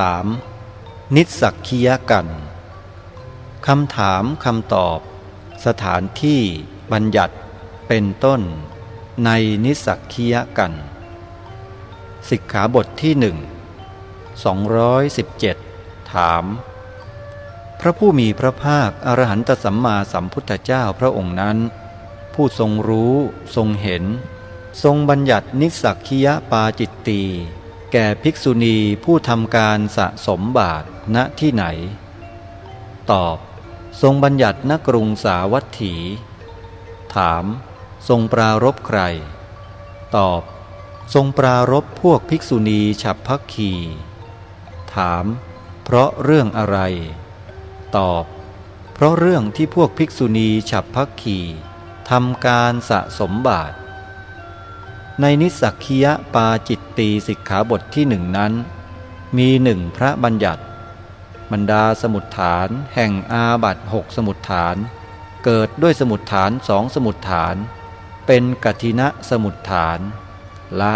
3. นิสสักคียกันคำถามคำตอบ สถานที่บัญญัติเป็นต้น ในนิสสักคียกัน สิกขาบทที่หนึ่ง217 ถาม พระผู้มีพระภาคอรหันตสัมมาสัมพุทธเจ้าพระองค์นั้น ผู้ทรงรู้ทรงเห็น ทรงบัญญัตินิสสักคียปาจิตตี แก่ภิกษุณีผู้ทำการสะสมบาทณที่ไหน ตอบ ทรงบัญญัติณกรุงสาวัตถี ถาม ทรงปรารบใคร ตอบ ทรงปรารบพวกภิกษุณีฉับพักขีถาม เพราะเรื่องอะไร ตอบ เพราะเรื่องที่พวกภิกษุณีฉับพักขีทำการสะสมบาท ในนิสักคียปาจิตตีสิกขาบทที่หนึ่งนั้น มีหนึ่งพระบัญญัติ บรรดาสมุดฐานแห่งอาบัตหกสมุดฐาน เกิดด้วยสมุดฐานสองสมุดฐาน เป็นกัทินะสมุดฐาน ละ